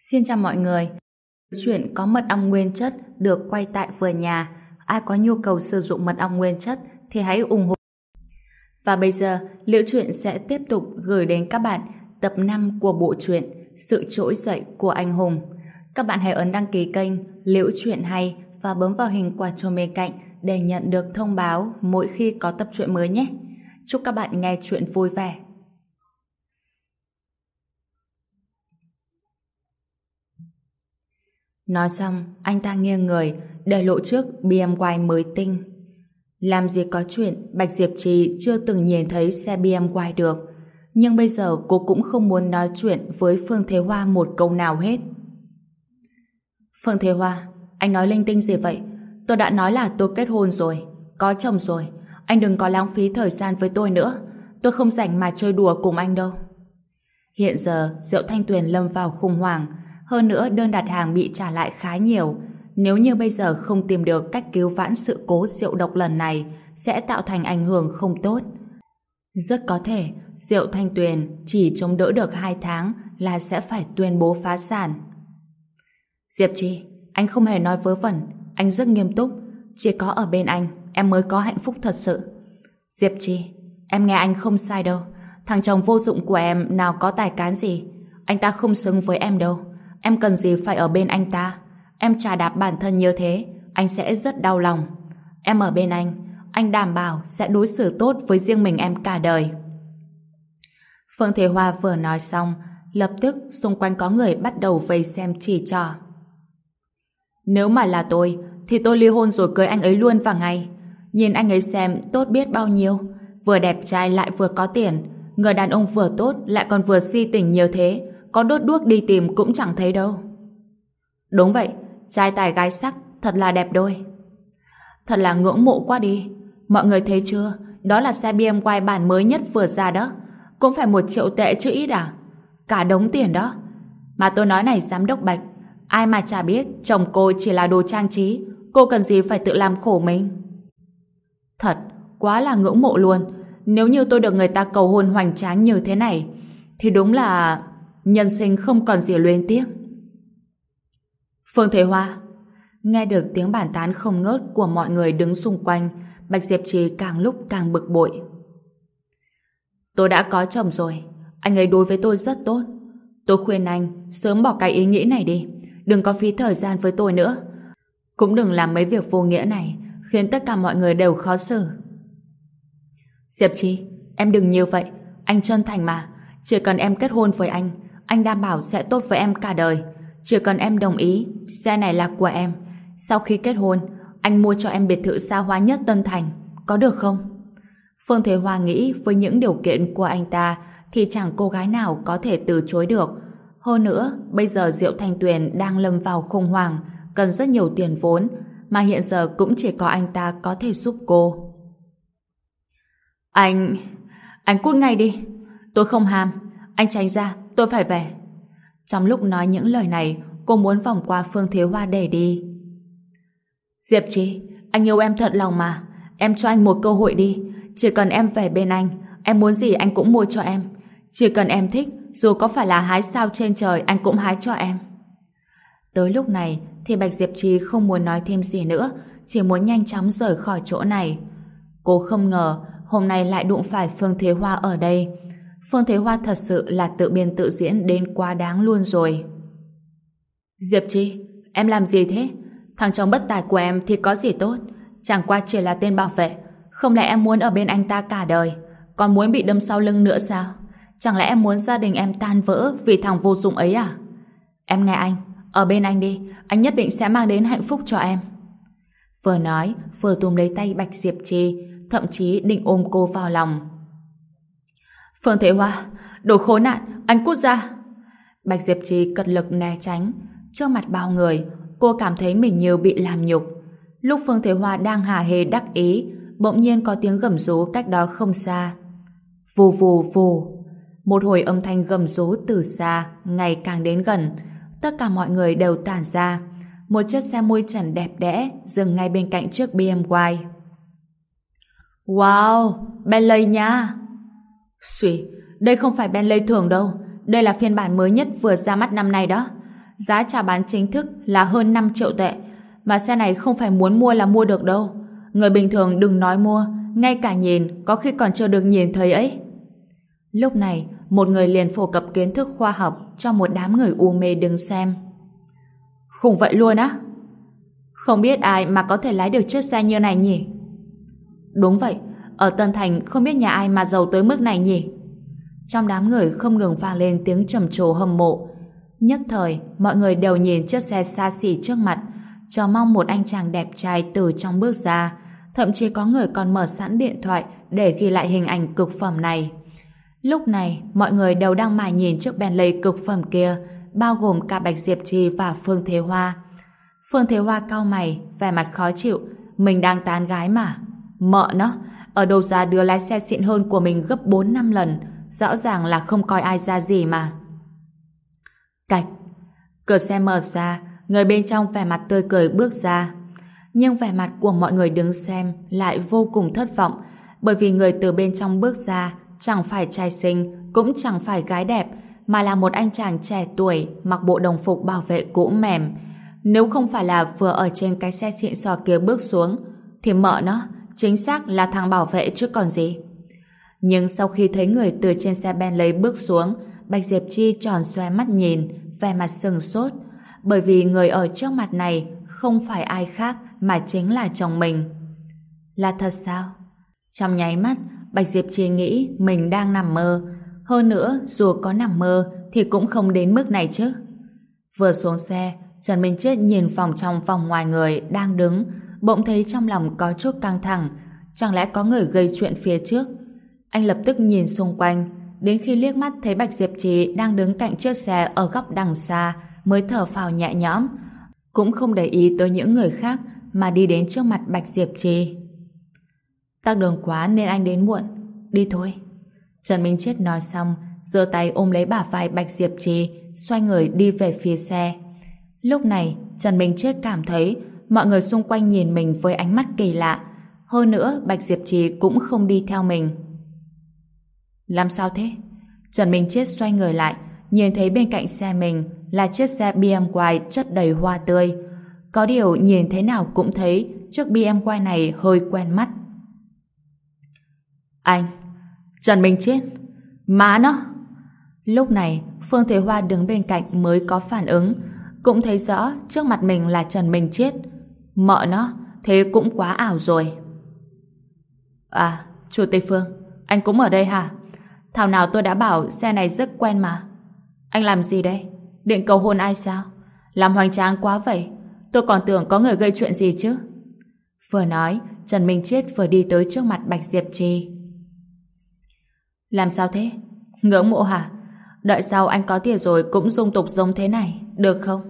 Xin chào mọi người. Chuyện có mật ong nguyên chất được quay tại vườn nhà. Ai có nhu cầu sử dụng mật ong nguyên chất thì hãy ủng hộ. Và bây giờ, Liễu Chuyện sẽ tiếp tục gửi đến các bạn tập 5 của bộ truyện Sự trỗi dậy của anh hùng. Các bạn hãy ấn đăng ký kênh Liễu Chuyện hay và bấm vào hình quả chuông bên cạnh để nhận được thông báo mỗi khi có tập truyện mới nhé. Chúc các bạn nghe chuyện vui vẻ. Nói xong, anh ta nghiêng người, để lộ trước BMW mới tinh. Làm gì có chuyện Bạch Diệp Trì chưa từng nhìn thấy xe BMW được. Nhưng bây giờ cô cũng không muốn nói chuyện với Phương Thế Hoa một câu nào hết. Phương Thế Hoa, anh nói linh tinh gì vậy? Tôi đã nói là tôi kết hôn rồi, có chồng rồi. Anh đừng có lãng phí thời gian với tôi nữa. Tôi không rảnh mà chơi đùa cùng anh đâu. Hiện giờ, Diệu Thanh Tuyền lâm vào khủng hoảng. Hơn nữa, đơn đặt hàng bị trả lại khá nhiều. Nếu như bây giờ không tìm được cách cứu vãn sự cố rượu độc lần này, sẽ tạo thành ảnh hưởng không tốt. Rất có thể, rượu Thanh Tuyền chỉ chống đỡ được 2 tháng là sẽ phải tuyên bố phá sản. Diệp Chi, anh không hề nói vớ vẩn, anh rất nghiêm túc. Chỉ có ở bên anh, em mới có hạnh phúc thật sự. Diệp Chi, em nghe anh không sai đâu. Thằng chồng vô dụng của em nào có tài cán gì. Anh ta không xứng với em đâu. Em cần gì phải ở bên anh ta. Em trả đạp bản thân như thế, anh sẽ rất đau lòng. Em ở bên anh, anh đảm bảo sẽ đối xử tốt với riêng mình em cả đời. Phương Thế Hoa vừa nói xong, lập tức xung quanh có người bắt đầu vây xem chỉ trò. Nếu mà là tôi, thì tôi ly hôn rồi cưới anh ấy luôn vào ngày. Nhìn anh ấy xem tốt biết bao nhiêu. Vừa đẹp trai lại vừa có tiền. Người đàn ông vừa tốt lại còn vừa si tình nhiều thế. Có đốt đuốc đi tìm cũng chẳng thấy đâu. Đúng vậy, trai tài gái sắc, thật là đẹp đôi. Thật là ngưỡng mộ quá đi. Mọi người thấy chưa? Đó là xe BMW bản mới nhất vừa ra đó. Cũng phải một triệu tệ chứ ít à? Cả đống tiền đó. Mà tôi nói này giám đốc Bạch, ai mà chả biết chồng cô chỉ là đồ trang trí, cô cần gì phải tự làm khổ mình. Thật, quá là ngưỡng mộ luôn. Nếu như tôi được người ta cầu hôn hoành tráng như thế này, thì đúng là nhân sinh không còn gì luyến tiếc. Phương Thế Hoa Nghe được tiếng bàn tán không ngớt của mọi người đứng xung quanh, Bạch Diệp Trì càng lúc càng bực bội. Tôi đã có chồng rồi, anh ấy đối với tôi rất tốt. Tôi khuyên anh sớm bỏ cái ý nghĩ này đi, đừng có phí thời gian với tôi nữa. Cũng đừng làm mấy việc vô nghĩa này, khiến tất cả mọi người đều khó xử. Diệp trì em đừng như vậy, anh chân thành mà. Chỉ cần em kết hôn với anh, anh đảm bảo sẽ tốt với em cả đời. Chỉ cần em đồng ý, xe này là của em. Sau khi kết hôn, anh mua cho em biệt thự xa hoa nhất Tân Thành. Có được không? Phương Thế Hoa nghĩ với những điều kiện của anh ta thì chẳng cô gái nào có thể từ chối được. Hơn nữa, bây giờ Diệu Thanh Tuyền đang lâm vào khủng hoảng, cần rất nhiều tiền vốn, mà hiện giờ cũng chỉ có anh ta có thể giúp cô. Anh... anh cút ngay đi. Tôi không ham. Anh tránh ra, tôi phải về. Trong lúc nói những lời này, cô muốn vòng qua Phương Thế Hoa để đi. Diệp trí anh yêu em thật lòng mà. Em cho anh một cơ hội đi. Chỉ cần em về bên anh, em muốn gì anh cũng mua cho em. Chỉ cần em thích, dù có phải là hái sao trên trời anh cũng hái cho em. Tới lúc này thì Bạch Diệp Trì không muốn nói thêm gì nữa, chỉ muốn nhanh chóng rời khỏi chỗ này. Cô không ngờ hôm nay lại đụng phải Phương Thế Hoa ở đây. Phương Thế Hoa thật sự là tự biên tự diễn đến quá đáng luôn rồi. Diệp Chi, em làm gì thế? Thằng chồng bất tài của em thì có gì tốt? Chẳng qua chỉ là tên bảo vệ. Không lẽ em muốn ở bên anh ta cả đời? Còn muốn bị đâm sau lưng nữa sao? Chẳng lẽ em muốn gia đình em tan vỡ vì thằng vô dụng ấy à? Em nghe anh, ở bên anh đi, anh nhất định sẽ mang đến hạnh phúc cho em. Vừa nói, vừa tùm lấy tay Bạch Diệp Trì, thậm chí định ôm cô vào lòng. Phương Thế Hoa, đồ khốn nạn, anh cút ra. Bạch Diệp Trì cật lực né tránh, trước mặt bao người, cô cảm thấy mình như bị làm nhục. Lúc Phương Thế Hoa đang hà hề đắc ý, bỗng nhiên có tiếng gầm rú cách đó không xa. Vù vù vù, một hồi âm thanh gầm rú từ xa, ngày càng đến gần. Tất cả mọi người đều tản ra. Một chiếc xe môi trần đẹp đẽ dừng ngay bên cạnh chiếc BMW. Wow, Bentley nha! Xùi, đây không phải Bentley thường đâu. Đây là phiên bản mới nhất vừa ra mắt năm nay đó. Giá chào bán chính thức là hơn 5 triệu tệ. Mà xe này không phải muốn mua là mua được đâu. Người bình thường đừng nói mua, ngay cả nhìn có khi còn chưa được nhìn thấy ấy. Lúc này, một người liền phổ cập kiến thức khoa học cho một đám người u mê đứng xem. Khủng vậy luôn á? Không biết ai mà có thể lái được chiếc xe như này nhỉ? Đúng vậy, ở Tân Thành không biết nhà ai mà giàu tới mức này nhỉ? Trong đám người không ngừng vang lên tiếng trầm trồ hâm mộ. Nhất thời, mọi người đều nhìn chiếc xe xa xỉ trước mặt, chờ mong một anh chàng đẹp trai từ trong bước ra. Thậm chí có người còn mở sẵn điện thoại để ghi lại hình ảnh cực phẩm này. Lúc này, mọi người đều đang mải nhìn chiếc Bentley cực phẩm kia, bao gồm cả Bạch Diệp Trì và Phương Thế Hoa. Phương Thế Hoa cau mày, vẻ mặt khó chịu, mình đang tán gái mà. Mợ nó, ở đâu ra đưa lái xe xịn hơn của mình gấp 4 năm lần, rõ ràng là không coi ai ra gì mà. Cạch, cửa xe mở ra, người bên trong vẻ mặt tươi cười bước ra. Nhưng vẻ mặt của mọi người đứng xem lại vô cùng thất vọng, bởi vì người từ bên trong bước ra chẳng phải trai xinh, cũng chẳng phải gái đẹp, mà là một anh chàng trẻ tuổi mặc bộ đồng phục bảo vệ cũ mềm. Nếu không phải là vừa ở trên cái xe xịn sò kia bước xuống, thì mợ nó, chính xác là thằng bảo vệ chứ còn gì. Nhưng sau khi thấy người từ trên xe ben lấy bước xuống, Bạch Diệp Chi tròn xoe mắt nhìn, vẻ mặt sừng sốt, bởi vì người ở trước mặt này không phải ai khác mà chính là chồng mình. Là thật sao? Trong nháy mắt, Bạch Diệp Chi nghĩ mình đang nằm mơ. Hơn nữa, dù có nằm mơ thì cũng không đến mức này chứ. Vừa xuống xe, Trần Minh Chết nhìn phòng trong vòng ngoài người đang đứng, bỗng thấy trong lòng có chút căng thẳng. Chẳng lẽ có người gây chuyện phía trước? Anh lập tức nhìn xung quanh, đến khi liếc mắt thấy Bạch Diệp Trì đang đứng cạnh chiếc xe ở góc đằng xa mới thở phào nhẹ nhõm. Cũng không để ý tới những người khác mà đi đến trước mặt Bạch Diệp Trì. Tắc đường quá nên anh đến muộn. Đi thôi. Trần Minh Chết nói xong, giơ tay ôm lấy bả vai Bạch Diệp Trì, xoay người đi về phía xe. Lúc này, Trần Minh Chết cảm thấy mọi người xung quanh nhìn mình với ánh mắt kỳ lạ. Hơn nữa, Bạch Diệp Trì cũng không đi theo mình. Làm sao thế? Trần Minh Chết xoay người lại, nhìn thấy bên cạnh xe mình là chiếc xe BMW chất đầy hoa tươi. Có điều nhìn thế nào cũng thấy chiếc BMW này hơi quen mắt. Anh! Trần Minh Chết! Má nó! Lúc này, Phương Thế Hoa đứng bên cạnh mới có phản ứng, cũng thấy rõ trước mặt mình là Trần Minh Chết. Mợ nó, thế cũng quá ảo rồi. À, Chủ tịch Phương, anh cũng ở đây hả? Thảo nào tôi đã bảo xe này rất quen mà. Anh làm gì đây? Định cầu hôn ai sao? Làm hoành tráng quá vậy. Tôi còn tưởng có người gây chuyện gì chứ. Vừa nói, Trần Minh Chết vừa đi tới trước mặt Bạch Diệp Trì. Làm sao thế? Ngưỡng mộ hả? Đợi sau anh có tiền rồi cũng dung tục giống thế này, được không?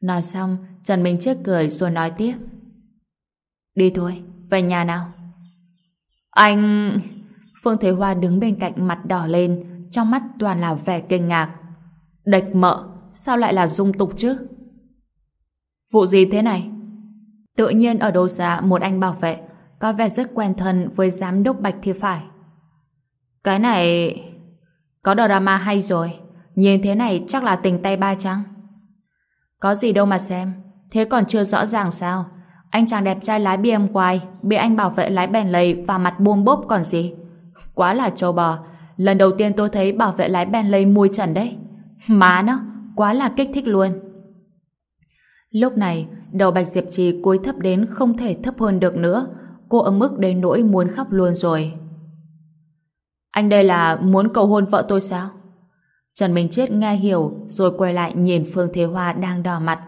Nói xong, Trần Minh Chết cười rồi nói tiếp. Đi thôi, về nhà nào. Anh... Phương Thế Hoa đứng bên cạnh mặt đỏ lên, trong mắt toàn là vẻ kinh ngạc. Địch mợ, sao lại là dung tục chứ? Vụ gì thế này? Tự nhiên ở đâu ra một anh bảo vệ có vẻ rất quen thân với giám đốc Bạch thì phải. Cái này... Có drama hay rồi. Nhìn thế này chắc là tình tay ba trắng Có gì đâu mà xem. Thế còn chưa rõ ràng sao? Anh chàng đẹp trai lái BMW bị anh bảo vệ lái bèn lầy và mặt buông bốp còn gì? Quá là trâu bò. Lần đầu tiên tôi thấy bảo vệ lái bèn lầy mùi trần đấy. Má nó, quá là kích thích luôn. Lúc này, đầu Bạch Diệp Trì cúi thấp đến không thể thấp hơn được nữa. Cô ấm ức đến nỗi muốn khóc luôn rồi. Anh đây là muốn cầu hôn vợ tôi sao? Trần Minh Chết nghe hiểu rồi quay lại nhìn Phương Thế Hoa đang đỏ mặt.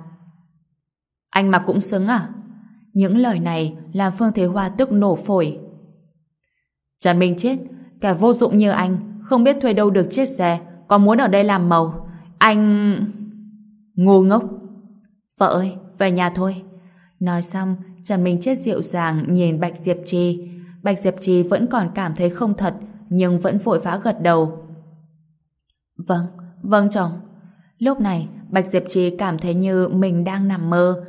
Anh mà cũng xứng à? Những lời này làm Phương Thế Hoa tức nổ phổi. Trần Minh Chết, kẻ vô dụng như anh, không biết thuê đâu được chiếc xe, còn muốn ở đây làm màu. Anh... Ngu ngốc. Vợ ơi, về nhà thôi. Nói xong, Trần Minh Chết dịu dàng nhìn Bạch Diệp Trì. Bạch Diệp Trì vẫn còn cảm thấy không thật, nhưng vẫn vội vã gật đầu. Vâng, vâng chồng. Lúc này, Bạch Diệp Trì cảm thấy như mình đang nằm mơ.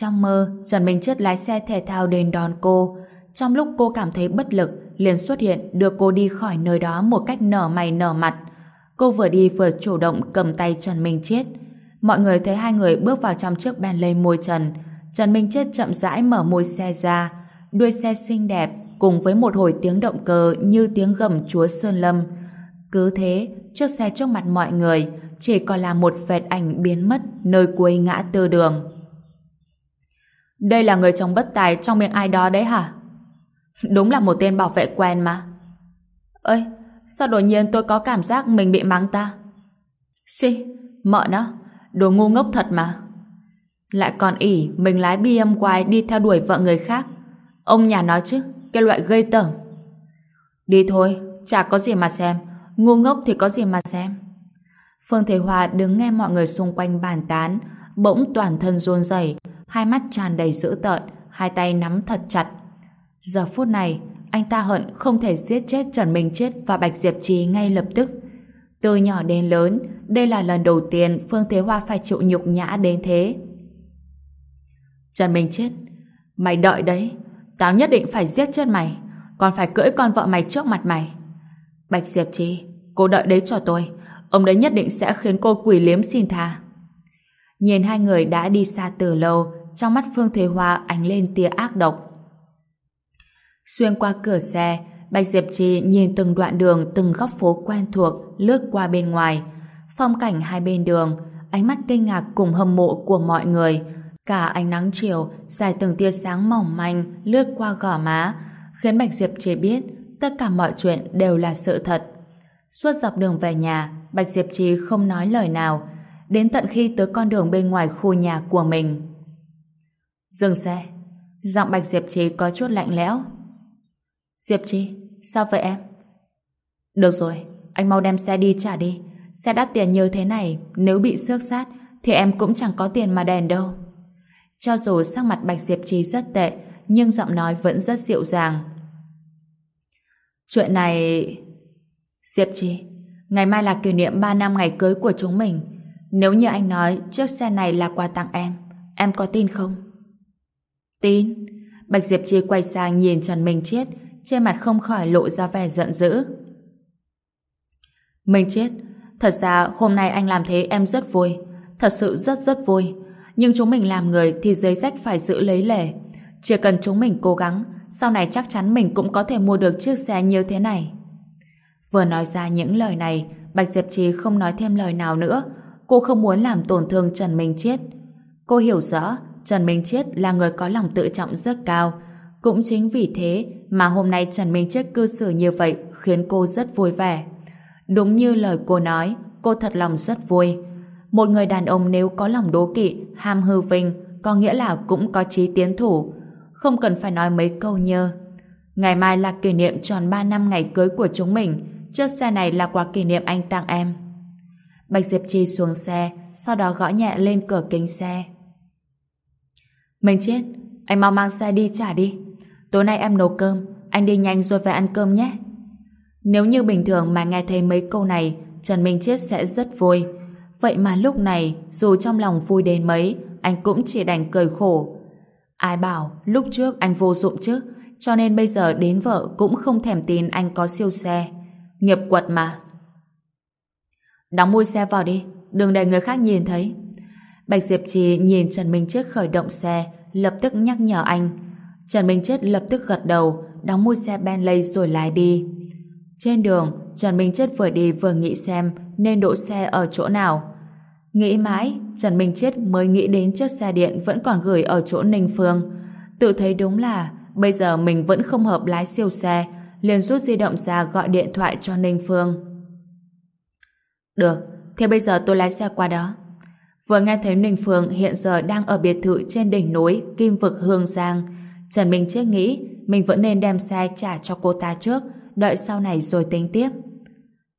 Trong mơ, Trần Minh Chết lái xe thể thao đến đón cô. Trong lúc cô cảm thấy bất lực, liền xuất hiện đưa cô đi khỏi nơi đó một cách nở mày nở mặt. Cô vừa đi vừa chủ động cầm tay Trần Minh Chết. Mọi người thấy hai người bước vào trong chiếc Bentley môi trần. Trần Minh Chết chậm rãi mở môi xe ra. Đuôi xe xinh đẹp cùng với một hồi tiếng động cơ như tiếng gầm chúa Sơn Lâm. Cứ thế, chiếc xe trước mặt mọi người chỉ còn là một vệt ảnh biến mất nơi cuối ngã tư đường. Đây là người chồng bất tài trong miệng ai đó đấy hả? Đúng là một tên bảo vệ quen mà. Ơi, sao đột nhiên tôi có cảm giác mình bị mắng ta? Xì, mợ nó, đồ ngu ngốc thật mà. Lại còn ỉ mình lái BMW đi theo đuổi vợ người khác. Ông nhà nói chứ, cái loại gây tởm. Đi thôi, chả có gì mà xem. Ngu ngốc thì có gì mà xem. Phương Thế Hòa đứng nghe mọi người xung quanh bàn tán, bỗng toàn thân run rẩy, hai mắt tràn đầy dữ tợn, hai tay nắm thật chặt. Giờ phút này, anh ta hận không thể giết chết Trần Minh Chết và Bạch Diệp Trì ngay lập tức. Từ nhỏ đến lớn, đây là lần đầu tiên Phương Thế Hoa phải chịu nhục nhã đến thế. Trần Minh Chết, mày đợi đấy, tao nhất định phải giết chết mày, còn phải cưỡi con vợ mày trước mặt mày. Bạch Diệp Trì, cô đợi đấy cho tôi, ông đấy nhất định sẽ khiến cô quỷ liếm xin tha. Nhìn hai người đã đi xa từ lâu, trong mắt Phương Thế Hoa ánh lên tia ác độc. Xuyên qua cửa xe, Bạch Diệp Trì nhìn từng đoạn đường, từng góc phố quen thuộc, lướt qua bên ngoài. Phong cảnh hai bên đường, ánh mắt kinh ngạc cùng hâm mộ của mọi người. Cả ánh nắng chiều, dài từng tia sáng mỏng manh, lướt qua gò má, khiến Bạch Diệp Trì biết tất cả mọi chuyện đều là sự thật. Suốt dọc đường về nhà, Bạch Diệp Trì không nói lời nào, đến tận khi tới con đường bên ngoài khu nhà của mình. Dừng xe. Giọng Bạch Diệp Trì có chút lạnh lẽo. Diệp Trì, sao vậy em? Được rồi, anh mau đem xe đi trả đi. Xe đắt tiền như thế này, nếu bị xước sát, thì em cũng chẳng có tiền mà đèn đâu. Cho dù sắc mặt Bạch Diệp Trì rất tệ, nhưng giọng nói vẫn rất dịu dàng. Chuyện này... Diệp Trì, ngày mai là kỷ niệm 3 năm ngày cưới của chúng mình. Nếu như anh nói chiếc xe này là quà tặng em, em có tin không? Tin. Bạch Diệp Chi quay sang nhìn Trần Minh Chiết, trên mặt không khỏi lộ ra vẻ giận dữ. Minh Chiết, thật ra hôm nay anh làm thế em rất vui, thật sự rất rất vui. Nhưng chúng mình làm người thì giấy sách phải giữ lấy lề. Chỉ cần chúng mình cố gắng, sau này chắc chắn mình cũng có thể mua được chiếc xe như thế này. Vừa nói ra những lời này, Bạch Diệp Trì không nói thêm lời nào nữa. Cô không muốn làm tổn thương Trần Minh Chiết. Cô hiểu rõ Trần Minh Chiết là người có lòng tự trọng rất cao. Cũng chính vì thế mà hôm nay Trần Minh Chiết cư xử như vậy khiến cô rất vui vẻ. Đúng như lời cô nói, cô thật lòng rất vui. Một người đàn ông nếu có lòng đố kỵ, ham hư vinh, có nghĩa là cũng có trí tiến thủ. Không cần phải nói mấy câu nhơ. Ngày mai là kỷ niệm tròn 3 năm ngày cưới của chúng mình. Chiếc xe này là quà kỷ niệm anh tặng em. Bạch Diệp Chi xuống xe, sau đó gõ nhẹ lên cửa kính xe. Mình chết, anh mau mang xe đi trả đi. Tối nay em nấu cơm, anh đi nhanh rồi về ăn cơm nhé. Nếu như bình thường mà nghe thấy mấy câu này, Trần Minh Chết sẽ rất vui. Vậy mà lúc này, dù trong lòng vui đến mấy, anh cũng chỉ đành cười khổ. Ai bảo, lúc trước anh vô dụng chứ, cho nên bây giờ đến vợ cũng không thèm tin anh có siêu xe. Nghiệp quật mà. Đóng mui xe vào đi, đừng để người khác nhìn thấy. Bạch Diệp Trì nhìn Trần Minh Chết khởi động xe, lập tức nhắc nhở anh. Trần Minh Chết lập tức gật đầu, đóng mui xe Bentley rồi lái đi. Trên đường, Trần Minh Chết vừa đi vừa nghĩ xem nên đỗ xe ở chỗ nào. Nghĩ mãi, Trần Minh Chết mới nghĩ đến chiếc xe điện vẫn còn gửi ở chỗ Ninh Phương. Tự thấy đúng là bây giờ mình vẫn không hợp lái siêu xe, liền rút di động ra gọi điện thoại cho Ninh Phương. Được, thế bây giờ tôi lái xe qua đó. Vừa nghe thấy Ninh Phương hiện giờ đang ở biệt thự trên đỉnh núi Kim Vực Hương Giang, Trần Minh Chết nghĩ mình vẫn nên đem xe trả cho cô ta trước, đợi sau này rồi tính tiếp.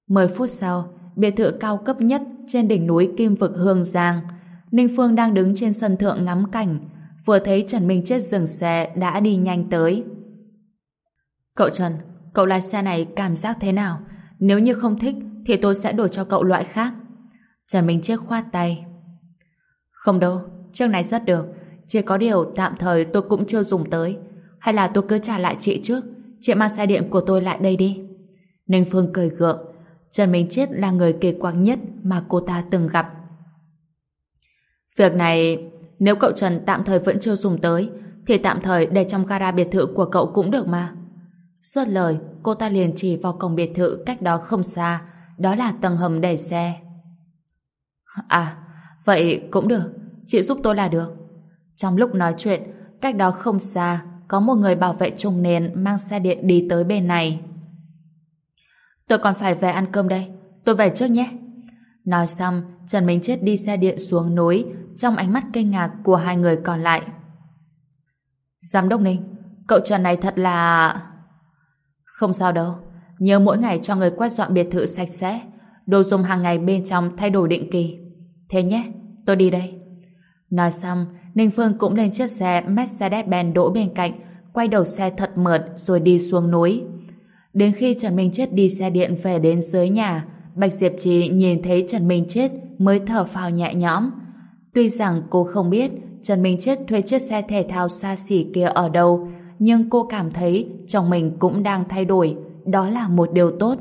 10 phút sau, biệt thự cao cấp nhất trên đỉnh núi Kim Vực Hương Giang, Ninh Phương đang đứng trên sân thượng ngắm cảnh, vừa thấy Trần Minh Chết dừng xe đã đi nhanh tới. Cậu Trần, cậu lái xe này cảm giác thế nào? Nếu như không thích thì tôi sẽ đổi cho cậu loại khác. Trần Minh Chết khoát tay. Không đâu, chiếc này rất được. Chỉ có điều tạm thời tôi cũng chưa dùng tới. Hay là tôi cứ trả lại chị trước. Chị mang xe điện của tôi lại đây đi. Ninh Phương cười gượng. Trần Minh Chết là người kỳ quặc nhất mà cô ta từng gặp. Việc này, nếu cậu Trần tạm thời vẫn chưa dùng tới, thì tạm thời để trong gara biệt thự của cậu cũng được mà. Rớt lời, cô ta liền chỉ vào cổng biệt thự cách đó không xa, đó là tầng hầm đẩy xe. À, vậy cũng được, chị giúp tôi là được. Trong lúc nói chuyện, cách đó không xa, có một người bảo vệ trung niên mang xe điện đi tới bên này. Tôi còn phải về ăn cơm đây, tôi về trước nhé. Nói xong, Trần Minh Chết đi xe điện xuống núi trong ánh mắt kinh ngạc của hai người còn lại. Giám đốc Ninh, cậu Trần này thật là... Không sao đâu, nhớ mỗi ngày cho người quét dọn biệt thự sạch sẽ, đồ dùng hàng ngày bên trong thay đổi định kỳ. Thế nhé, tôi đi đây. Nói xong, Ninh Phương cũng lên chiếc xe Mercedes-Benz đỗ bên cạnh, quay đầu xe thật mượt rồi đi xuống núi. Đến khi Trần Minh Chết đi xe điện về đến dưới nhà, Bạch Diệp Trì nhìn thấy Trần Minh Chết mới thở phào nhẹ nhõm. Tuy rằng cô không biết Trần Minh Chết thuê chiếc xe thể thao xa xỉ kia ở đâu, nhưng cô cảm thấy chồng mình cũng đang thay đổi, đó là một điều tốt.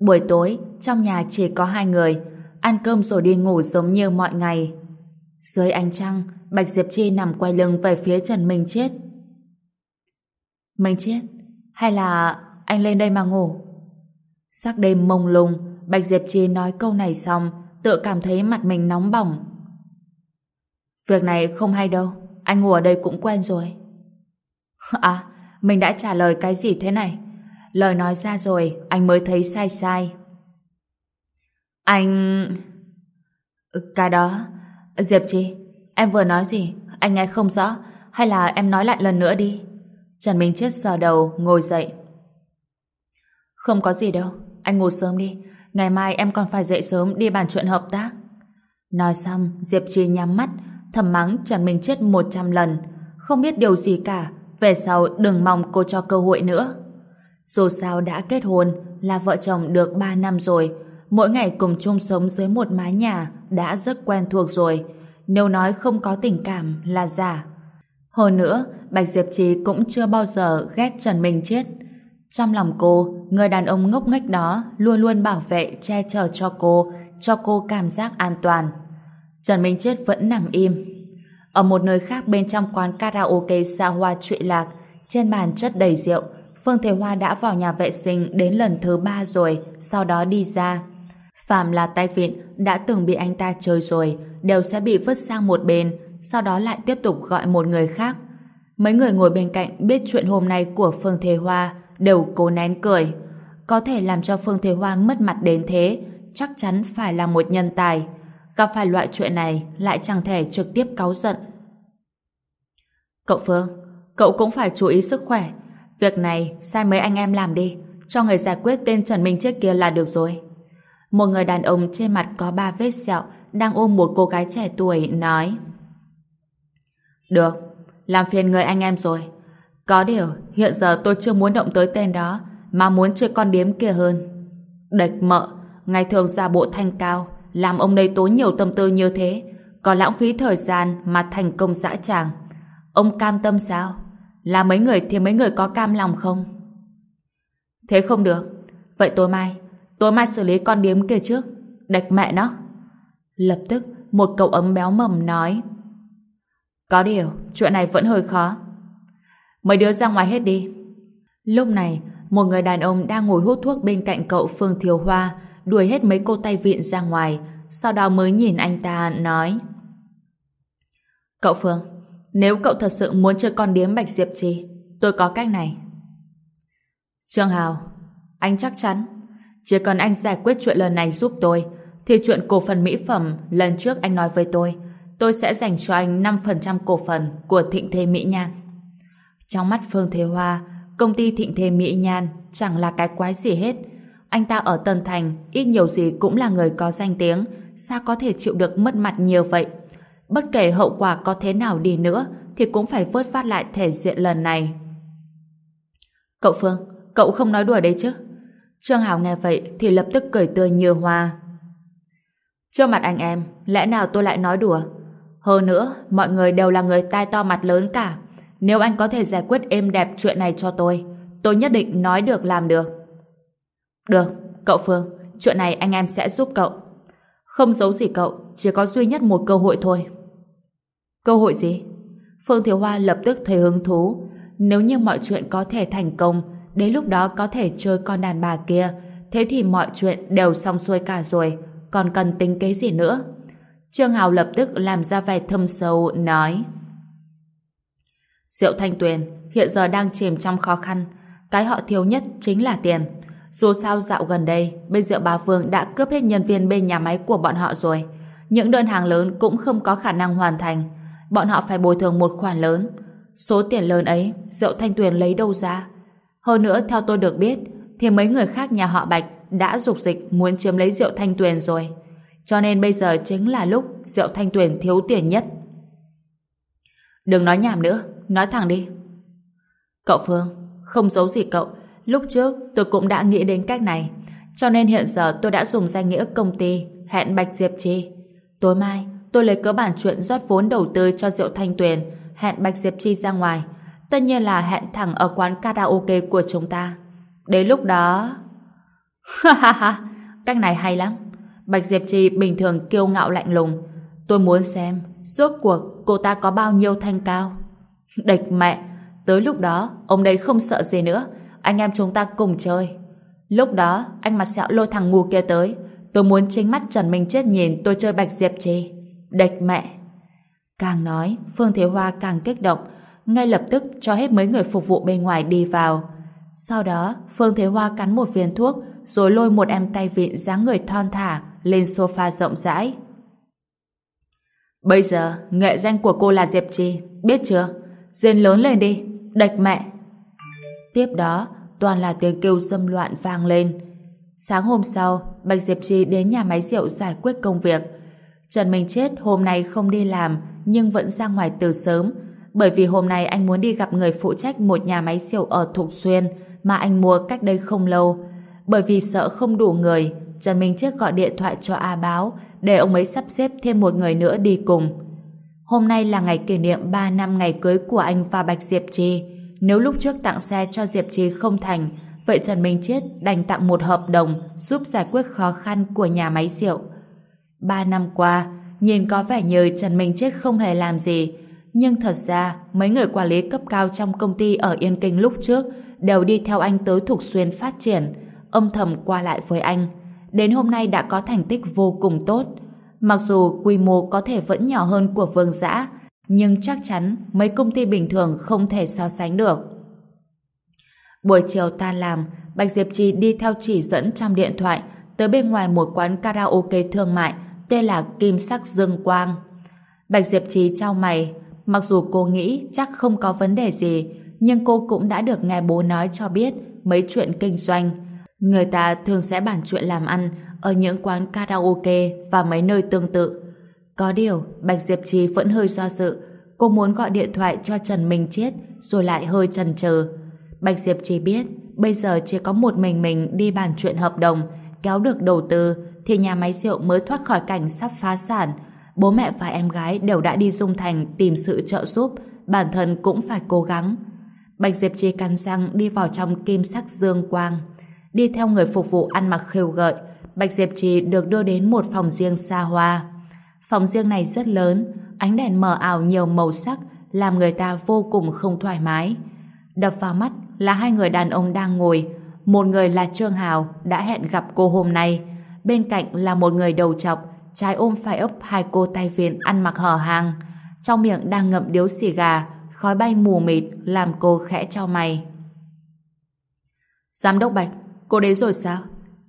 Buổi tối, trong nhà chỉ có hai người, ăn cơm rồi đi ngủ giống như mọi ngày. Dưới ánh trăng, Bạch Diệp Chi nằm quay lưng về phía Trần Minh Chết. Minh Chết, hay là anh lên đây mà ngủ? Sắc đêm mông lung, Bạch Diệp Chi nói câu này xong, tự cảm thấy mặt mình nóng bỏng. Việc này không hay đâu, anh ngủ ở đây cũng quen rồi. À, mình đã trả lời cái gì thế này? Lời nói ra rồi, anh mới thấy sai sai. Anh... Ừ, cái đó... Diệp Chi, em vừa nói gì? Anh nghe không rõ, hay là em nói lại lần nữa đi? Trần Minh Chết sờ đầu, ngồi dậy. Không có gì đâu, anh ngủ sớm đi. Ngày mai em còn phải dậy sớm đi bàn chuyện hợp tác. Nói xong, Diệp Chi nhắm mắt, thầm mắng Trần Minh Chết một trăm lần. Không biết điều gì cả, về sau đừng mong cô cho cơ hội nữa. Dù sao đã kết hôn, là vợ chồng được ba năm rồi, mỗi ngày cùng chung sống dưới một mái nhà đã rất quen thuộc rồi. Nếu nói không có tình cảm là giả. Hơn nữa, Bạch Diệp Trì cũng chưa bao giờ ghét Trần Minh Chết. Trong lòng cô, người đàn ông ngốc nghếch đó luôn luôn bảo vệ, che chở cho cô, cho cô cảm giác an toàn. Trần Minh Chết vẫn nằm im. Ở một nơi khác bên trong quán karaoke xa hoa trụy lạc, trên bàn chất đầy rượu, Phương Thế Hoa đã vào nhà vệ sinh đến lần thứ ba rồi, sau đó đi ra. Phạm là tay vịn, đã từng bị anh ta chơi rồi, đều sẽ bị vứt sang một bên, sau đó lại tiếp tục gọi một người khác. Mấy người ngồi bên cạnh biết chuyện hôm nay của Phương Thế Hoa, đều cố nén cười. Có thể làm cho Phương Thế Hoa mất mặt đến thế, chắc chắn phải là một nhân tài. Gặp phải loại chuyện này lại chẳng thể trực tiếp cáu giận. Cậu Phương, cậu cũng phải chú ý sức khỏe. Việc này sai mấy anh em làm đi, cho người giải quyết tên Trần Minh trước kia là được rồi. Một người đàn ông trên mặt có ba vết sẹo đang ôm một cô gái trẻ tuổi nói Được, làm phiền người anh em rồi. Có điều, hiện giờ tôi chưa muốn động tới tên đó, mà muốn chơi con điếm kia hơn. Địch mợ, ngày thường ra bộ thanh cao, làm ông đây tốn nhiều tâm tư như thế, có lãng phí thời gian mà thành công dã tràng. Ông cam tâm sao? Là mấy người thì mấy người có cam lòng không? Thế không được. Vậy tối mai, tối mai xử lý con điếm kia trước. Đạch mẹ nó. Lập tức, một cậu ấm béo mầm nói. Có điều, chuyện này vẫn hơi khó. Mấy đứa ra ngoài hết đi. Lúc này, một người đàn ông đang ngồi hút thuốc bên cạnh cậu Phương Thiều Hoa, đuổi hết mấy cô tay vịn ra ngoài, sau đó mới nhìn anh ta nói Cậu Phương, nếu cậu thật sự muốn chơi con điếm Bạch Diệp Trì, tôi có cách này. Trương Hào, anh chắc chắn, chỉ cần anh giải quyết chuyện lần này giúp tôi, thì chuyện cổ phần mỹ phẩm lần trước anh nói với tôi, tôi sẽ dành cho anh 5% cổ phần của Thịnh Thế Mỹ Nhan. Trong mắt Phương Thế Hoa, công ty Thịnh Thế Mỹ Nhan chẳng là cái quái gì hết. Anh ta ở Tân Thành, ít nhiều gì cũng là người có danh tiếng, sao có thể chịu được mất mặt nhiều vậy? Bất kể hậu quả có thế nào đi nữa, thì cũng phải vớt phát lại thể diện lần này. Cậu Phương, cậu không nói đùa đấy chứ? Trương Hảo nghe vậy thì lập tức cười tươi như hoa. Trước mặt anh em, lẽ nào tôi lại nói đùa? Hơn nữa, mọi người đều là người tai to mặt lớn cả. Nếu anh có thể giải quyết êm đẹp chuyện này cho tôi, tôi nhất định nói được làm được. Được, cậu Phương, chuyện này anh em sẽ giúp cậu. Không giấu gì cậu, chỉ có duy nhất một cơ hội thôi. Cơ hội gì? Phương Thiếu Hoa lập tức thấy hứng thú. Nếu như mọi chuyện có thể thành công, đến lúc đó có thể chơi con đàn bà kia, thế thì mọi chuyện đều xong xuôi cả rồi, còn cần tính kế gì nữa? Trương Hào lập tức làm ra vẻ thâm sâu, nói Diệu Thanh Tuyền hiện giờ đang chìm trong khó khăn, cái họ thiếu nhất chính là tiền. Dù sao dạo gần đây, bên Diệu bà Vương đã cướp hết nhân viên bên nhà máy của bọn họ rồi. Những đơn hàng lớn cũng không có khả năng hoàn thành. Bọn họ phải bồi thường một khoản lớn. Số tiền lớn ấy, Diệu Thanh Tuyền lấy đâu ra? Hơn nữa, theo tôi được biết, thì mấy người khác nhà họ Bạch đã dục dịch muốn chiếm lấy rượu Thanh Tuyền rồi. Cho nên bây giờ chính là lúc rượu Thanh Tuyền thiếu tiền nhất. Đừng nói nhảm nữa, nói thẳng đi. Cậu Phương, không giấu gì cậu, lúc trước tôi cũng đã nghĩ đến cách này, cho nên hiện giờ tôi đã dùng danh nghĩa công ty hẹn Bạch Diệp Chi. Tối mai, tôi lấy cớ bản chuyện rót vốn đầu tư cho rượu Thanh Tuyền, hẹn Bạch Diệp Chi ra ngoài. Tất nhiên là hẹn thẳng ở quán karaoke của chúng ta. Đến lúc đó... Ha ha ha, cách này hay lắm. Bạch Diệp trì bình thường kiêu ngạo lạnh lùng. Tôi muốn xem, rốt cuộc cô ta có bao nhiêu thanh cao. Địch mẹ, tới lúc đó, ông đây không sợ gì nữa. Anh em chúng ta cùng chơi. Lúc đó, anh mặt sẹo lôi thằng ngu kia tới. Tôi muốn chính mắt Trần Minh Chết nhìn tôi chơi Bạch Diệp trì. Địch mẹ. Càng nói, Phương Thế Hoa càng kích động, ngay lập tức cho hết mấy người phục vụ bên ngoài đi vào. Sau đó, Phương Thế Hoa cắn một viên thuốc, rồi lôi một em tay vịn dáng người thon thả lên sofa rộng rãi. Bây giờ, nghệ danh của cô là Diệp Chi, biết chưa? Rên lớn lên đi, đạch mẹ. Tiếp đó, toàn là tiếng kêu dâm loạn vang lên. Sáng hôm sau, Bạch Diệp Chi đến nhà máy rượu giải quyết công việc. Trần Minh Chết hôm nay không đi làm, nhưng vẫn ra ngoài từ sớm, bởi vì hôm nay anh muốn đi gặp người phụ trách một nhà máy rượu ở Thục Xuyên mà anh mua cách đây không lâu. Bởi vì sợ không đủ người, Trần Minh Chiết gọi điện thoại cho A Báo để ông ấy sắp xếp thêm một người nữa đi cùng. Hôm nay là ngày kỷ niệm 3 năm ngày cưới của anh và Bạch Diệp Trì. Nếu lúc trước tặng xe cho Diệp Trì không thành, vậy Trần Minh Chiết đành tặng một hợp đồng giúp giải quyết khó khăn của nhà máy rượu. Ba năm qua, nhìn có vẻ như Trần Minh Chiết không hề làm gì, nhưng thật ra mấy người quản lý cấp cao trong công ty ở Yên Kinh lúc trước đều đi theo anh tới Thục Xuyên phát triển, âm thầm qua lại với anh. Đến hôm nay đã có thành tích vô cùng tốt. Mặc dù quy mô có thể vẫn nhỏ hơn của Vương Giã, nhưng chắc chắn mấy công ty bình thường không thể so sánh được. Buổi chiều tan làm, Bạch Diệp Trì đi theo chỉ dẫn trong điện thoại tới bên ngoài một quán karaoke thương mại tên là Kim Sắc Dương Quang. Bạch Diệp Trì trao mày, mặc dù cô nghĩ chắc không có vấn đề gì, nhưng cô cũng đã được nghe bố nói cho biết mấy chuyện kinh doanh. Người ta thường sẽ bàn chuyện làm ăn ở những quán karaoke và mấy nơi tương tự. Có điều, Bạch Diệp Trì vẫn hơi do dự. Cô muốn gọi điện thoại cho Trần Minh Chiết rồi lại hơi chần chừ. Bạch Diệp Trì biết bây giờ chỉ có một mình mình đi bàn chuyện hợp đồng kéo được đầu tư thì nhà máy rượu mới thoát khỏi cảnh sắp phá sản. Bố mẹ và em gái đều đã đi Dung Thành tìm sự trợ giúp bản thân cũng phải cố gắng. Bạch Diệp Trì cắn răng đi vào trong kim sắc dương quang. Đi theo người phục vụ ăn mặc khêu gợi, Bạch Diệp Trì được đưa đến một phòng riêng xa hoa. Phòng riêng này rất lớn, ánh đèn mờ ảo nhiều màu sắc làm người ta vô cùng không thoải mái. Đập vào mắt là hai người đàn ông đang ngồi. Một người là Trương Hào đã hẹn gặp cô hôm nay. Bên cạnh là một người đầu trọc, trái ôm phải ấp hai cô tay viên ăn mặc hở hàng. Trong miệng đang ngậm điếu xì gà, khói bay mù mịt làm cô khẽ cho mày. Giám đốc Bạch, cô đến rồi sao?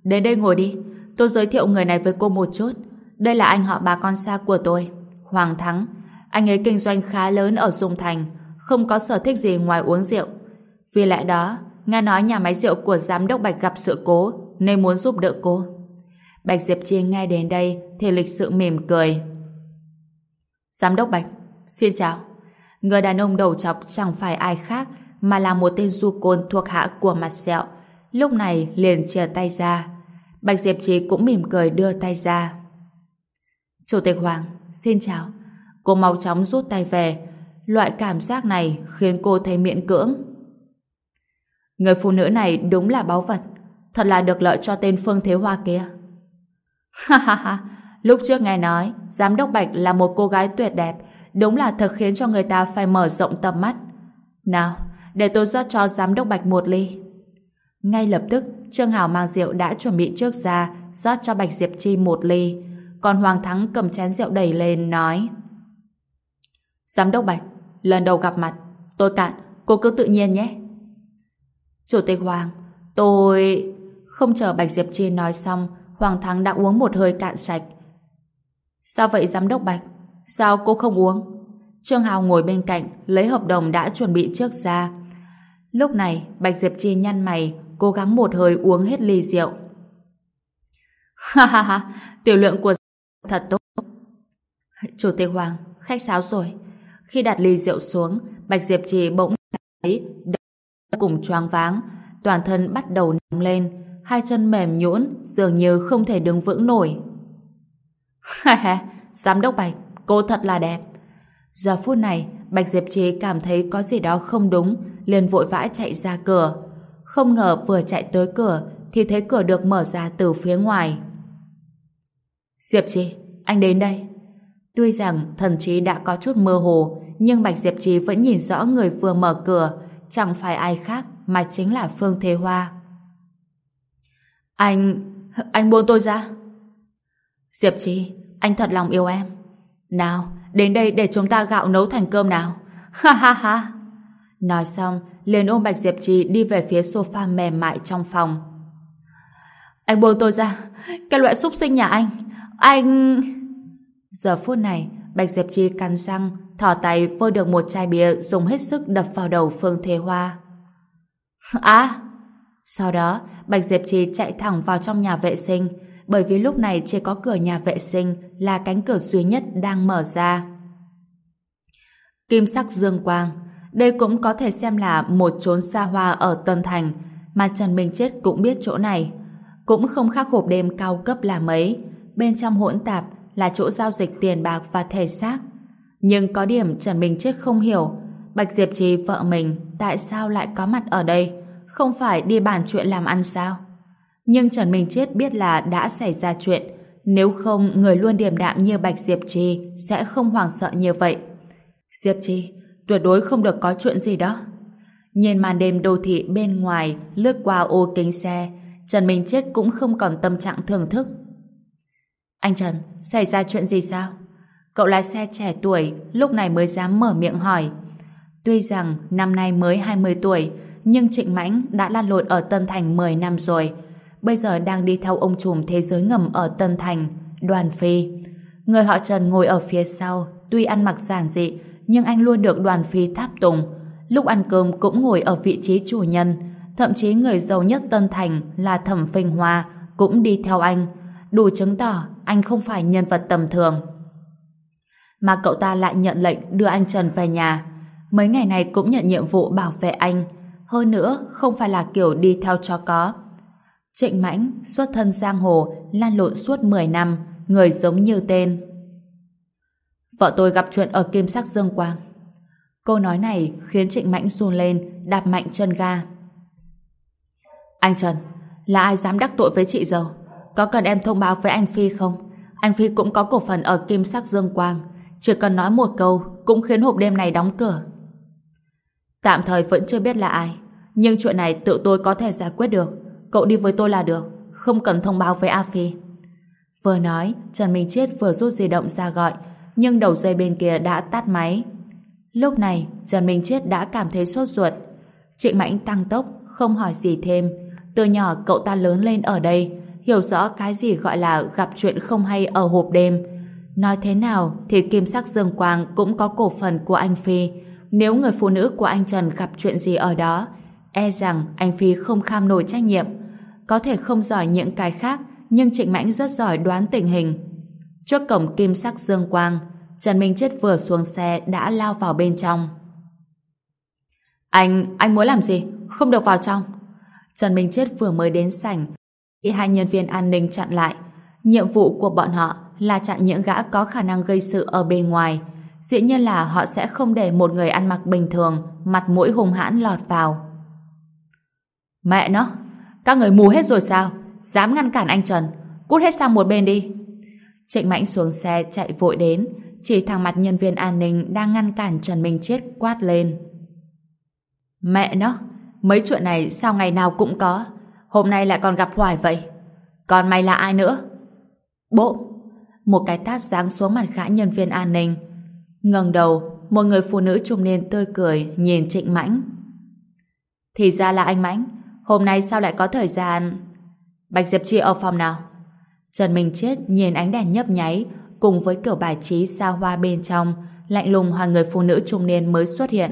Đến đây ngồi đi, tôi giới thiệu người này với cô một chút. Đây là anh họ bà con xa của tôi, Hoàng Thắng. Anh ấy kinh doanh khá lớn ở Dung Thành, không có sở thích gì ngoài uống rượu. Vì lẽ đó, nghe nói nhà máy rượu của giám đốc Bạch gặp sự cố, nên muốn giúp đỡ cô. Bạch Diệp Chi nghe đến đây thì lịch sự mỉm cười. Giám đốc Bạch, xin chào. Người đàn ông đầu chọc chẳng phải ai khác mà là một tên du côn thuộc hạ của mặt sẹo. Lúc này liền chia tay ra. Bạch Diệp Trí cũng mỉm cười đưa tay ra. Chủ tịch Hoàng, xin chào. Cô mau chóng rút tay về. Loại cảm giác này khiến cô thấy miễn cưỡng. Người phụ nữ này đúng là báu vật. Thật là được lợi cho tên Phương Thế Hoa kia. Ha ha ha, Lúc trước nghe nói, giám đốc Bạch là một cô gái tuyệt đẹp, đúng là thật khiến cho người ta phải mở rộng tầm mắt. Nào, để tôi rót cho giám đốc Bạch một ly. Ngay lập tức, Trương Hảo mang rượu đã chuẩn bị trước ra, rót cho Bạch Diệp Chi một ly. Còn Hoàng Thắng cầm chén rượu đẩy lên, nói Giám đốc Bạch, lần đầu gặp mặt, tôi cạn, cô cứ tự nhiên nhé. Chủ tịch Hoàng, tôi... Không chờ Bạch Diệp Chi nói xong, Hoàng Thắng đã uống một hơi cạn sạch. Sao vậy giám đốc Bạch? Sao cô không uống? Trương Hào ngồi bên cạnh, lấy hợp đồng đã chuẩn bị trước ra. Lúc này, Bạch Diệp Chi nhăn mày, cố gắng một hơi uống hết ly rượu. Ha ha ha, tiểu lượng của thật tốt. Chủ tịch Hoàng, khách sáo rồi. Khi đặt ly rượu xuống, Bạch Diệp Chi bỗng thấy cùng choáng váng, toàn thân bắt đầu nóng lên, hai chân mềm nhũn, dường như không thể đứng vững nổi. Ha ha, giám đốc Bạch, cô thật là đẹp. Giờ phút này, Bạch Diệp trì cảm thấy có gì đó không đúng, liền vội vã chạy ra cửa. Không ngờ vừa chạy tới cửa, thì thấy cửa được mở ra từ phía ngoài. Diệp trì anh đến đây. Tuy rằng thần trí đã có chút mơ hồ, nhưng Bạch Diệp trì vẫn nhìn rõ người vừa mở cửa, chẳng phải ai khác mà chính là Phương Thế Hoa. Anh... anh buông tôi ra. Diệp trì anh thật lòng yêu em. Nào, đến đây để chúng ta gạo nấu thành cơm nào. Ha ha ha. Nói xong, liền ôm Bạch Diệp Trì đi về phía sofa mềm mại trong phòng. Anh buông tôi ra. Cái loại xúc sinh nhà anh. Anh... Giờ phút này, Bạch Diệp Trì cắn răng, thỏ tay vơ được một chai bia dùng hết sức đập vào đầu Phương Thế Hoa. À! Sau đó, Bạch Diệp Trì chạy thẳng vào trong nhà vệ sinh, bởi vì lúc này chỉ có cửa nhà vệ sinh là cánh cửa duy nhất đang mở ra. Kim sắc dương quang, đây cũng có thể xem là một chốn xa hoa ở Tân Thành, mà Trần Minh Chết cũng biết chỗ này. Cũng không khác hộp đêm cao cấp là mấy, bên trong hỗn tạp là chỗ giao dịch tiền bạc và thể xác. Nhưng có điểm Trần Minh Chết không hiểu, Bạch Diệp Trì vợ mình tại sao lại có mặt ở đây, không phải đi bàn chuyện làm ăn sao? Nhưng Trần Minh Chết biết là đã xảy ra chuyện, nếu không người luôn điềm đạm như Bạch Diệp Trì sẽ không hoảng sợ như vậy. Diệp Trì, tuyệt đối không được có chuyện gì đó. Nhìn màn đêm đô thị bên ngoài lướt qua ô kính xe, Trần Minh Chết cũng không còn tâm trạng thưởng thức. Anh Trần, xảy ra chuyện gì sao? Cậu lái xe trẻ tuổi lúc này mới dám mở miệng hỏi. Tuy rằng năm nay mới 20 tuổi, nhưng Trịnh Mãnh đã lan lộn ở Tân Thành 10 năm rồi, bây giờ đang đi theo ông trùm thế giới ngầm ở Tân Thành, Đoàn Phi. Người họ Trần ngồi ở phía sau, tuy ăn mặc giản dị, nhưng anh luôn được Đoàn Phi tháp tùng. Lúc ăn cơm cũng ngồi ở vị trí chủ nhân, thậm chí người giàu nhất Tân Thành là Thẩm Phình Hoa cũng đi theo anh, đủ chứng tỏ anh không phải nhân vật tầm thường. Mà cậu ta lại nhận lệnh đưa anh Trần về nhà. Mấy ngày này cũng nhận nhiệm vụ bảo vệ anh. Hơn nữa, không phải là kiểu đi theo cho có, Trịnh Mãnh xuất thân giang hồ, lan lộn suốt 10 năm, người giống như tên. Vợ tôi gặp chuyện ở Kim Sắc Dương Quang. Câu nói này khiến Trịnh Mãnh run lên, đạp mạnh chân ga. Anh Trần, là ai dám đắc tội với chị dâu? Có cần em thông báo với anh Phi không? Anh Phi cũng có cổ phần ở Kim Sắc Dương Quang. Chỉ cần nói một câu cũng khiến hộp đêm này đóng cửa. Tạm thời vẫn chưa biết là ai, nhưng chuyện này tự tôi có thể giải quyết được. Cậu đi với tôi là được, không cần thông báo với A Phi. Vừa nói, Trần Minh Chết vừa rút di động ra gọi, nhưng đầu dây bên kia đã tắt máy. Lúc này, Trần Minh Chết đã cảm thấy sốt ruột. Trịnh Mãnh tăng tốc, không hỏi gì thêm. Từ nhỏ cậu ta lớn lên ở đây, hiểu rõ cái gì gọi là gặp chuyện không hay ở hộp đêm. Nói thế nào thì kim sắc dương quang cũng có cổ phần của anh Phi. Nếu người phụ nữ của anh Trần gặp chuyện gì ở đó, e rằng anh Phi không kham nổi trách nhiệm. Có thể không giỏi những cái khác, nhưng Trịnh Mãnh rất giỏi đoán tình hình. Trước cổng kim sắc dương quang, Trần Minh Chết vừa xuống xe đã lao vào bên trong. Anh, anh muốn làm gì? Không được vào trong. Trần Minh Chết vừa mới đến sảnh, bị hai nhân viên an ninh chặn lại. Nhiệm vụ của bọn họ là chặn những gã có khả năng gây sự ở bên ngoài. Dĩ nhiên là họ sẽ không để một người ăn mặc bình thường, mặt mũi hung hãn lọt vào. Mẹ nó, các người mù hết rồi sao? Dám ngăn cản anh Trần, cút hết sang một bên đi. Trịnh Mãnh xuống xe chạy vội đến, chỉ thẳng mặt nhân viên an ninh đang ngăn cản Trần Minh Chết quát lên. Mẹ nó, mấy chuyện này sao ngày nào cũng có, hôm nay lại còn gặp hoài vậy. Còn mày là ai nữa? Bộ! Một cái tát giáng xuống mặt gã nhân viên an ninh ngẩng đầu, một người phụ nữ trung niên tươi cười nhìn Trịnh Mãnh. Thì ra là anh Mãnh, hôm nay sao lại có thời gian... Bạch Diệp Chi ở phòng nào? Trần Minh Chết nhìn ánh đèn nhấp nháy cùng với kiểu bài trí xa hoa bên trong lạnh lùng hòa người phụ nữ trung niên mới xuất hiện.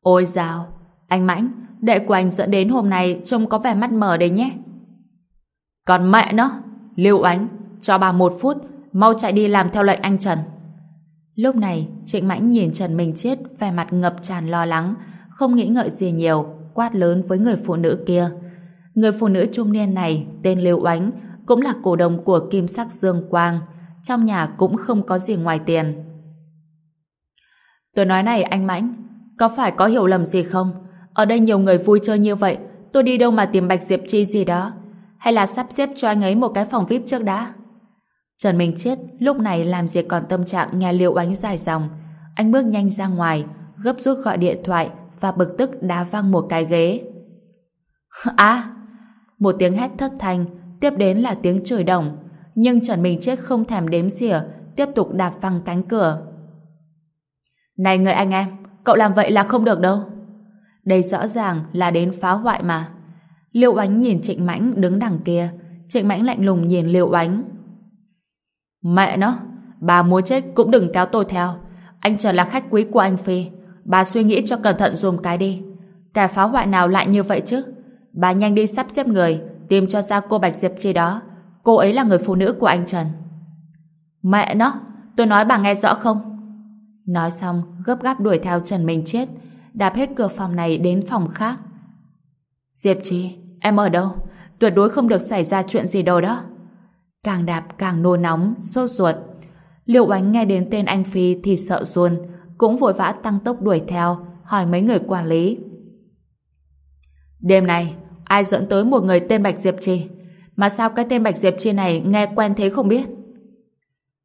Ôi dào, anh Mãnh, đệ của anh dẫn đến hôm nay trông có vẻ mắt mờ đấy nhé. Còn mẹ nó, Lưu Ánh, cho bà một phút, mau chạy đi làm theo lệnh anh Trần. Lúc này, Trịnh Mãnh nhìn Trần Minh Chết vẻ mặt ngập tràn lo lắng, không nghĩ ngợi gì nhiều, quát lớn với người phụ nữ kia. Người phụ nữ trung niên này, tên Lưu Ánh, cũng là cổ đồng của Kim Sắc Dương Quang. Trong nhà cũng không có gì ngoài tiền. Tôi nói này anh Mãnh, có phải có hiểu lầm gì không? Ở đây nhiều người vui chơi như vậy, tôi đi đâu mà tìm Bạch Diệp Chi gì đó? Hay là sắp xếp cho anh ấy một cái phòng VIP trước đã? Trần Minh Chết lúc này làm gì còn tâm trạng nghe Liệu Ánh dài dòng. Anh bước nhanh ra ngoài, gấp rút gọi điện thoại và bực tức đá văng một cái ghế. À! Một tiếng hét thất thanh, tiếp đến là tiếng chửi đồng. Nhưng Trần Minh Chết không thèm đếm xỉa, tiếp tục đạp văng cánh cửa. Này người anh em, cậu làm vậy là không được đâu. Đây rõ ràng là đến phá hoại mà. Liệu Ánh nhìn Trịnh Mãnh đứng đằng kia. Trịnh Mãnh lạnh lùng nhìn Liệu Ánh. Mẹ nó, bà muốn chết cũng đừng kéo tôi theo. Anh Trần là khách quý của anh Phi. Bà suy nghĩ cho cẩn thận dùm cái đi. Kẻ phá hoại nào lại như vậy chứ? Bà nhanh đi sắp xếp người, tìm cho ra cô Bạch Diệp Chi đó. Cô ấy là người phụ nữ của anh Trần. Mẹ nó, tôi nói bà nghe rõ không? Nói xong, gấp gáp đuổi theo Trần Minh Chết, đạp hết cửa phòng này đến phòng khác. Diệp Chi, em ở đâu? Tuyệt đối không được xảy ra chuyện gì đâu đó. Càng đạp càng nôn nóng, sốt ruột. Liệu ánh nghe đến tên anh Phi thì sợ run cũng vội vã tăng tốc đuổi theo, hỏi mấy người quản lý. Đêm này, ai dẫn tới một người tên Bạch Diệp Chi? Mà sao cái tên Bạch Diệp Chi này nghe quen thế không biết?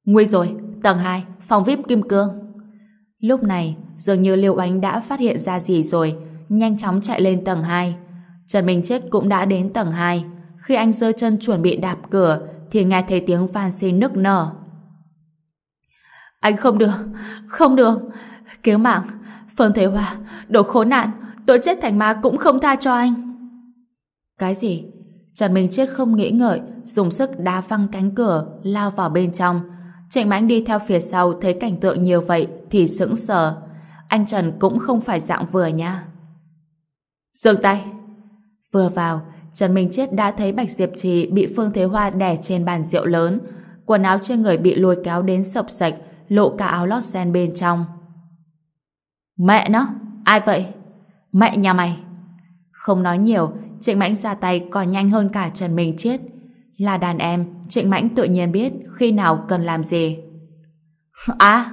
Nguy rồi, tầng 2, phòng VIP Kim Cương. Lúc này, dường như Liêu Ánh đã phát hiện ra gì rồi, nhanh chóng chạy lên tầng 2. Trần Minh Chết cũng đã đến tầng 2. Khi anh giơ chân chuẩn bị đạp cửa, thì nghe thấy tiếng van xin nức nở. Anh không được, không được. Cứu mạng, Phương Thế Hoa, đồ khốn nạn, tôi chết thành ma cũng không tha cho anh. Cái gì? Trần Minh Chết không nghĩ ngợi, dùng sức đá văng cánh cửa, lao vào bên trong. Trịnh Mãnh đi theo phía sau thấy cảnh tượng nhiều vậy thì sững sờ. Anh Trần cũng không phải dạng vừa nha. Dừng tay! Vừa vào, Trần Minh Chết đã thấy Bạch Diệp Trì bị Phương Thế Hoa đè trên bàn rượu lớn. Quần áo trên người bị lôi kéo đến sọc sạch, lộ cả áo lót sen bên trong. Mẹ nó! Ai vậy? Mẹ nhà mày! Không nói nhiều, Trịnh Mãnh ra tay còn nhanh hơn cả Trần Minh Chết. Là đàn em, Trịnh Mãnh tự nhiên biết khi nào cần làm gì. À!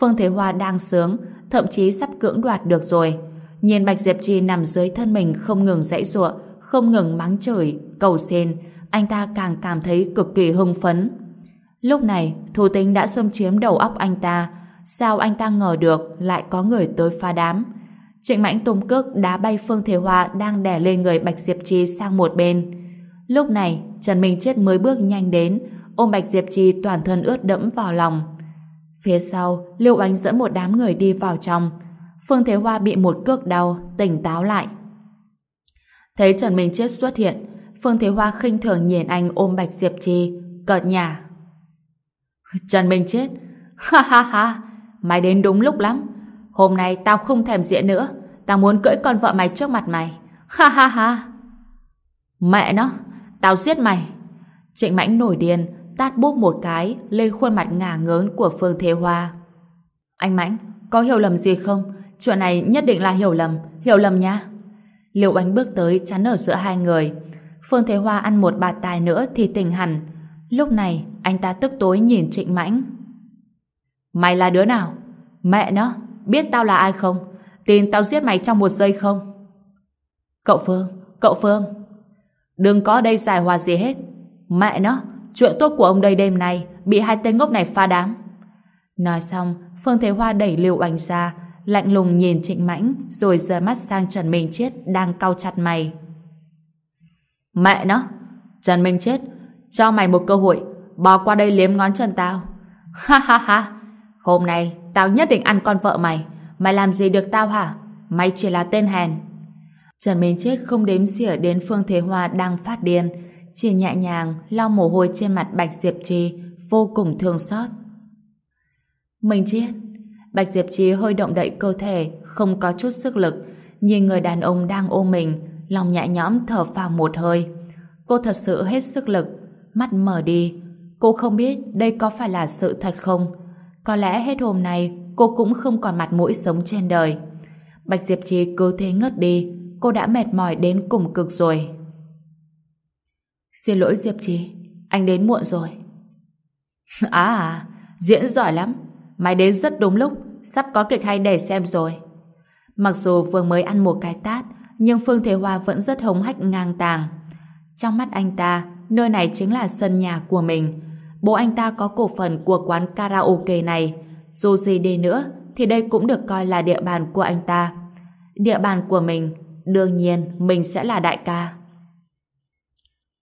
Phương Thế Hoa đang sướng, thậm chí sắp cưỡng đoạt được rồi. Nhìn Bạch Diệp Trì nằm dưới thân mình không ngừng dãy ruộng, không ngừng mắng chửi, cầu xin, anh ta càng cảm thấy cực kỳ hưng phấn. Lúc này, Thu Tính đã xâm chiếm đầu óc anh ta. Sao anh ta ngờ được lại có người tới phá đám? Trịnh Mãnh tung cước đá bay Phương Thế Hoa đang đè lên người Bạch Diệp chi sang một bên. Lúc này, Trần Minh Chết mới bước nhanh đến, ôm Bạch Diệp chi toàn thân ướt đẫm vào lòng. Phía sau, Lưu Ánh dẫn một đám người đi vào trong. Phương Thế Hoa bị một cước đau, tỉnh táo lại. Thấy Trần Minh Chết xuất hiện, Phương Thế Hoa khinh thường nhìn anh ôm Bạch Diệp Trì, cợt nhả. Trần Minh Chết, ha ha ha, mày đến đúng lúc lắm. Hôm nay tao không thèm diện nữa, tao muốn cưỡi con vợ mày trước mặt mày. Ha ha ha. Mẹ nó, tao giết mày. Trịnh Mãnh nổi điên, tát bốp một cái lên khuôn mặt ngả ngớn của Phương Thế Hoa. Anh Mãnh, có hiểu lầm gì không? Chuyện này nhất định là hiểu lầm, hiểu lầm nha. Liệu Ánh bước tới chắn ở giữa hai người. Phương Thế Hoa ăn một bạt tài nữa thì tỉnh hẳn. Lúc này, anh ta tức tối nhìn Trịnh Mãnh. Mày là đứa nào? Mẹ nó, biết tao là ai không? Tin tao giết mày trong một giây không? Cậu Phương, cậu Phương. Đừng có đây giải hòa gì hết. Mẹ nó, chuyện tốt của ông đây đêm nay bị hai tên ngốc này pha đám. Nói xong, Phương Thế Hoa đẩy Liệu Oanh ra, lạnh lùng nhìn Trịnh Mãnh rồi rời mắt sang Trần Minh Chết đang cau chặt mày. Mẹ nó! Trần Minh Chết, cho mày một cơ hội, bỏ qua đây liếm ngón chân tao. Ha ha ha! Hôm nay, tao nhất định ăn con vợ mày. Mày làm gì được tao hả? Mày chỉ là tên hèn. Trần Minh Chết không đếm xỉa đến Phương Thế Hoa đang phát điên, chỉ nhẹ nhàng lau mồ hôi trên mặt Bạch Diệp Trì, vô cùng thương xót. Minh Chết, Bạch Diệp Chi hơi động đậy cơ thể, không có chút sức lực, nhìn người đàn ông đang ôm mình, lòng nhẹ nhõm thở phào một hơi. Cô thật sự hết sức lực, mắt mở đi. Cô không biết đây có phải là sự thật không? Có lẽ hết hôm nay cô cũng không còn mặt mũi sống trên đời. Bạch Diệp Trì cứ thế ngất đi, cô đã mệt mỏi đến cùng cực rồi. Xin lỗi Diệp Trì, anh đến muộn rồi. À, à, diễn giỏi lắm. Mày đến rất đúng lúc, sắp có kịch hay để xem rồi. Mặc dù vừa mới ăn một cái tát, nhưng Phương Thế Hoa vẫn rất hống hách ngang tàng. Trong mắt anh ta, nơi này chính là sân nhà của mình. Bố anh ta có cổ phần của quán karaoke này. Dù gì đi nữa, thì đây cũng được coi là địa bàn của anh ta. Địa bàn của mình, đương nhiên mình sẽ là đại ca.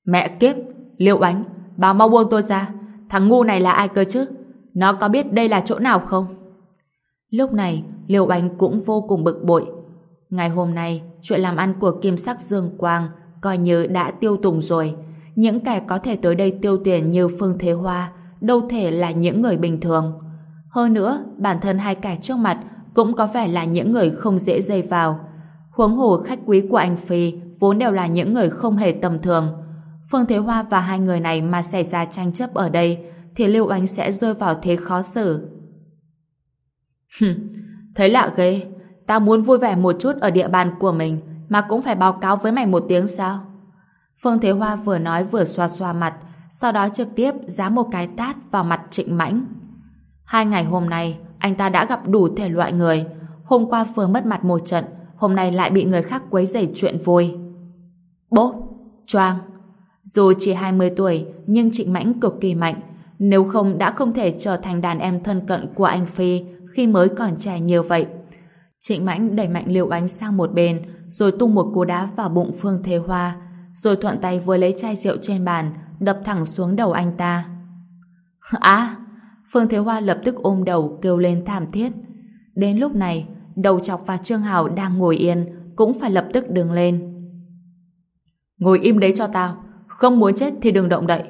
Mẹ kiếp, Liệu Ánh, bà mau buông tôi ra. Thằng ngu này là ai cơ chứ? Nó có biết đây là chỗ nào không? Lúc này, Liêu Ánh cũng vô cùng bực bội. Ngày hôm nay, chuyện làm ăn của Kim Sắc Dương Quang coi như đã tiêu tùng rồi. Những kẻ có thể tới đây tiêu tiền như Phương Thế Hoa đâu thể là những người bình thường. Hơn nữa, bản thân hai kẻ trước mặt cũng có vẻ là những người không dễ dây vào. Huống hồ khách quý của anh Phi vốn đều là những người không hề tầm thường. Phương Thế Hoa và hai người này mà xảy ra tranh chấp ở đây thì Lưu Ánh sẽ rơi vào thế khó xử. Thấy lạ ghê, tao muốn vui vẻ một chút ở địa bàn của mình mà cũng phải báo cáo với mày một tiếng sao? Phương Thế Hoa vừa nói vừa xoa xoa mặt, sau đó trực tiếp giá một cái tát vào mặt Trịnh Mãnh. Hai ngày hôm nay, anh ta đã gặp đủ thể loại người. Hôm qua vừa mất mặt một trận, hôm nay lại bị người khác quấy rầy chuyện vui. Bố, choang. Dù chỉ 20 tuổi, nhưng Trịnh Mãnh cực kỳ mạnh. Nếu không đã không thể trở thành đàn em thân cận của anh Phi khi mới còn trẻ nhiều vậy. Trịnh Mãnh đẩy mạnh Liễu Ánh sang một bên, rồi tung một cú đá vào bụng Phương Thế Hoa, rồi thuận tay vừa lấy chai rượu trên bàn, đập thẳng xuống đầu anh ta. À! Phương Thế Hoa lập tức ôm đầu kêu lên thảm thiết. Đến lúc này, đầu chọc và Trương Hào đang ngồi yên, cũng phải lập tức đứng lên. Ngồi im đấy cho tao, không muốn chết thì đừng động đậy.